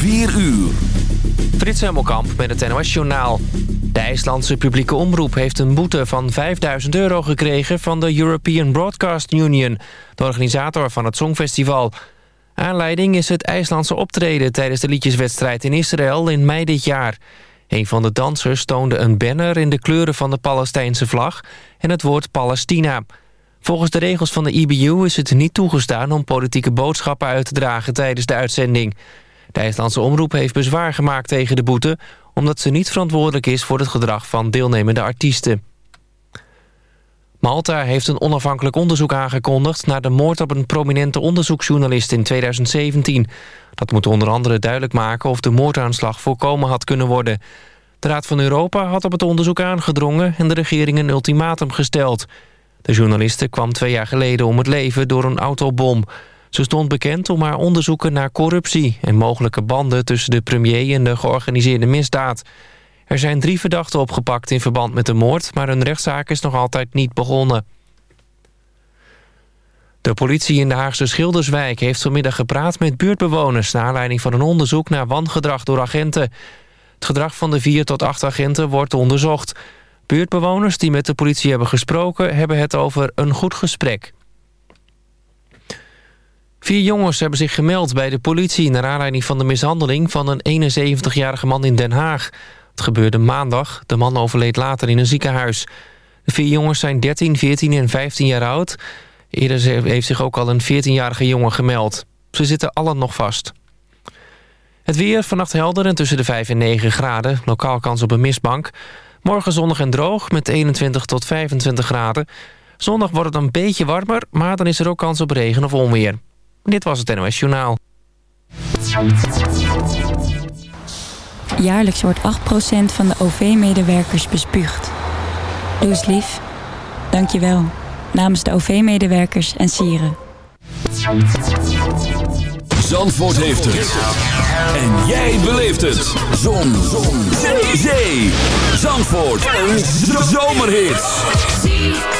4 uur. Frits Hemelkamp met het NOS Journaal. De IJslandse publieke omroep heeft een boete van 5000 euro gekregen... van de European Broadcast Union, de organisator van het Songfestival. Aanleiding is het IJslandse optreden tijdens de liedjeswedstrijd in Israël in mei dit jaar. Een van de dansers toonde een banner in de kleuren van de Palestijnse vlag... en het woord Palestina... Volgens de regels van de IBU is het niet toegestaan om politieke boodschappen uit te dragen tijdens de uitzending. De IJslandse omroep heeft bezwaar gemaakt tegen de boete... omdat ze niet verantwoordelijk is voor het gedrag van deelnemende artiesten. Malta heeft een onafhankelijk onderzoek aangekondigd... naar de moord op een prominente onderzoeksjournalist in 2017. Dat moet onder andere duidelijk maken of de moordaanslag voorkomen had kunnen worden. De Raad van Europa had op het onderzoek aangedrongen... en de regering een ultimatum gesteld... De journaliste kwam twee jaar geleden om het leven door een autobom. Ze stond bekend om haar onderzoeken naar corruptie... en mogelijke banden tussen de premier en de georganiseerde misdaad. Er zijn drie verdachten opgepakt in verband met de moord... maar hun rechtszaak is nog altijd niet begonnen. De politie in de Haagse Schilderswijk heeft vanmiddag gepraat met buurtbewoners... naar aanleiding van een onderzoek naar wangedrag door agenten. Het gedrag van de vier tot acht agenten wordt onderzocht... Buurtbewoners die met de politie hebben gesproken... hebben het over een goed gesprek. Vier jongens hebben zich gemeld bij de politie... naar aanleiding van de mishandeling van een 71-jarige man in Den Haag. Het gebeurde maandag. De man overleed later in een ziekenhuis. De vier jongens zijn 13, 14 en 15 jaar oud. Eerder heeft zich ook al een 14-jarige jongen gemeld. Ze zitten allen nog vast. Het weer vannacht helder en tussen de 5 en 9 graden. Lokaal kans op een mistbank. Morgen zonnig en droog met 21 tot 25 graden. Zondag wordt het een beetje warmer, maar dan is er ook kans op regen of onweer. Dit was het NOS Journaal. Jaarlijks wordt 8% van de OV-medewerkers bespuugd. Doe eens lief. Dank je wel. Namens de OV-medewerkers en sieren. Zandvoort heeft het. En jij beleeft het. Zon. Zon. Zee. Zee. Zandvoort. Een zomerhit.